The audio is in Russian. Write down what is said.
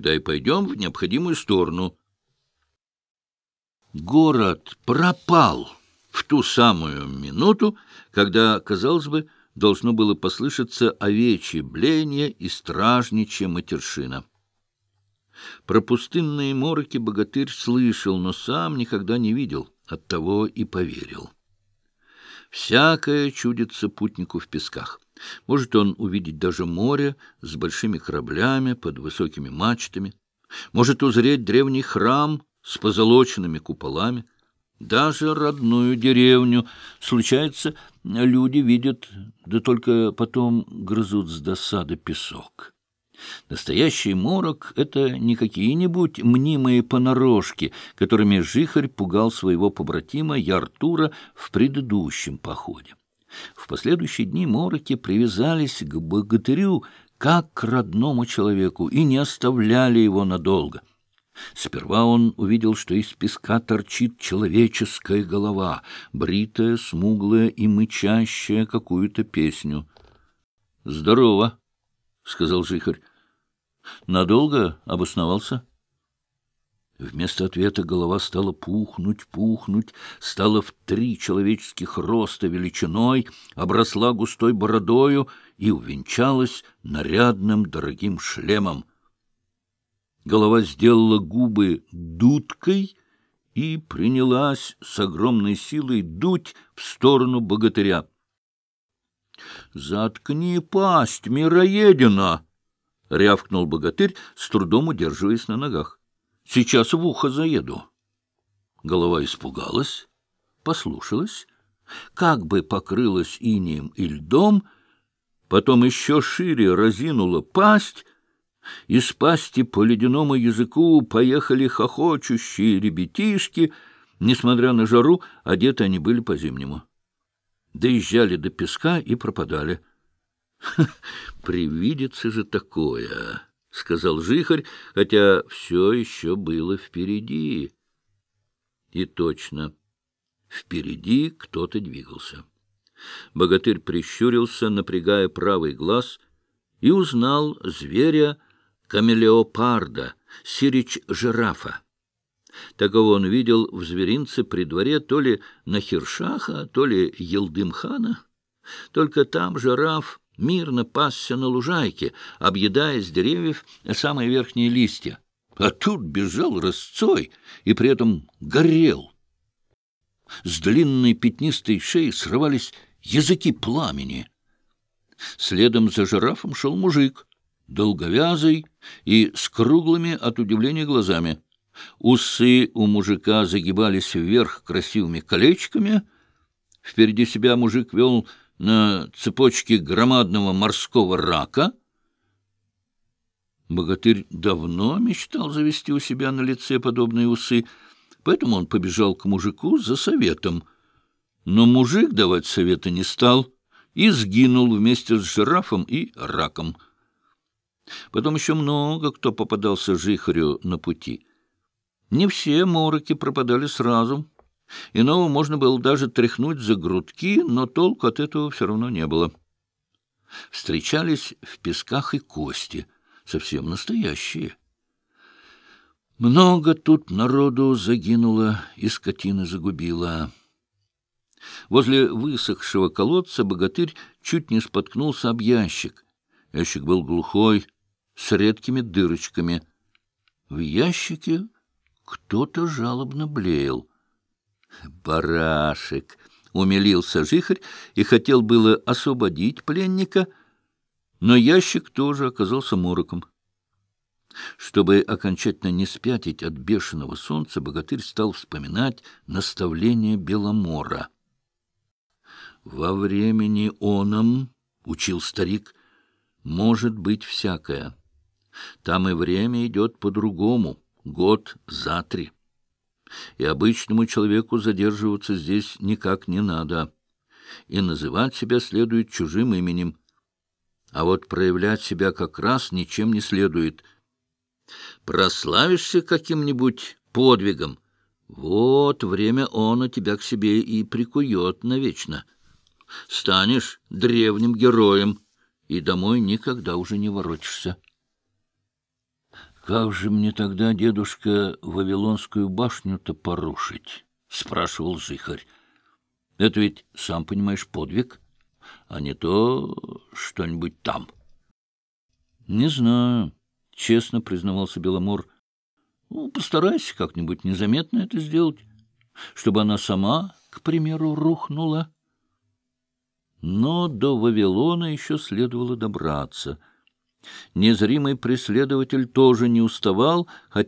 тогда и пойдем в необходимую сторону. Город пропал в ту самую минуту, когда, казалось бы, должно было послышаться овечье бление и стражничья матершина. Про пустынные мороки богатырь слышал, но сам никогда не видел, оттого и поверил. Всякое чудится путнику в песках. Может он увидеть даже море с большими кораблями под высокими мачтами, может узреть древний храм с позолоченными куполами, даже родную деревню. Случается, люди видят, да только потом грызут с досады песок. Настоящий морок — это не какие-нибудь мнимые понарошки, которыми Жихарь пугал своего побратима Яртура в предыдущем походе. В последующие дни мороки привязались к богатырю как к родному человеку и не оставляли его надолго. Сперва он увидел, что из песка торчит человеческая голова, бритая, смуглая и мычащая какую-то песню. — Здорово, — сказал Жихарь. Надолго обосновался? Вместо ответа голова стала пухнуть, пухнуть, стала в три человеческих роста величиной, обросла густой бородою и увенчалась нарядным дорогим шлемом. Голова сделала губы дудкой и принялась с огромной силой дуть в сторону богатыря. — Заткни пасть, мироедина! — рявкнул богатырь, с трудом удерживаясь на ногах. — Сейчас в ухо заеду. Голова испугалась, послушалась, как бы покрылась инием и льдом, потом еще шире разинула пасть, из пасти по ледяному языку поехали хохочущие ребятишки, несмотря на жару, одеты они были по-зимнему. Доезжали до песка и пропадали — Привидится же такое, — сказал Жихарь, хотя все еще было впереди. И точно, впереди кто-то двигался. Богатырь прищурился, напрягая правый глаз, и узнал зверя камелеопарда, сирич-жирафа. Такого он видел в зверинце при дворе то ли Нахиршаха, то ли Елдымхана. Только там жираф мирно пасся на лужайке, объедая с деревьев самые верхние листья. А тут бежал рысцой и при этом горел. С длинной пятнистой шеи срывались языки пламени. Следом за жирафом шел мужик, долговязый и с круглыми от удивления глазами. Усы у мужика загибались вверх красивыми колечками. Впереди себя мужик вел на цепочке громадного морского рака. Богатырь давно мечтал завести у себя на лице подобные усы, поэтому он побежал к мужику за советом. Но мужик давать совета не стал и сгинул вместе с жирафом и раком. Потом еще много кто попадался жихарю на пути. Не все мороки пропадали сразу. Иного можно было даже тряхнуть за грудки, но толку от этого все равно не было. Встречались в песках и кости, совсем настоящие. Много тут народу загинуло и скотины загубила. Возле высохшего колодца богатырь чуть не споткнулся об ящик. Ящик был глухой, с редкими дырочками. В ящике кто-то жалобно блеял. Барашек! — умилился жихарь и хотел было освободить пленника, но ящик тоже оказался мороком. Чтобы окончательно не спятить от бешеного солнца, богатырь стал вспоминать наставление Беломора. «Во времени оном, — учил старик, — может быть всякое. Там и время идет по-другому, год за три» и обычному человеку задерживаться здесь никак не надо, и называть себя следует чужим именем. А вот проявлять себя как раз ничем не следует. Прославишься каким-нибудь подвигом, вот время оно тебя к себе и прикует навечно. Станешь древним героем, и домой никогда уже не воротишься. — Как же мне тогда, дедушка, Вавилонскую башню-то порушить? — спрашивал жихарь. — Это ведь, сам понимаешь, подвиг, а не то что-нибудь там. — Не знаю, — честно признавался Беломор. — Ну, постарайся как-нибудь незаметно это сделать, чтобы она сама, к примеру, рухнула. Но до Вавилона еще следовало добраться — Незримый преследователь тоже не уставал, хотя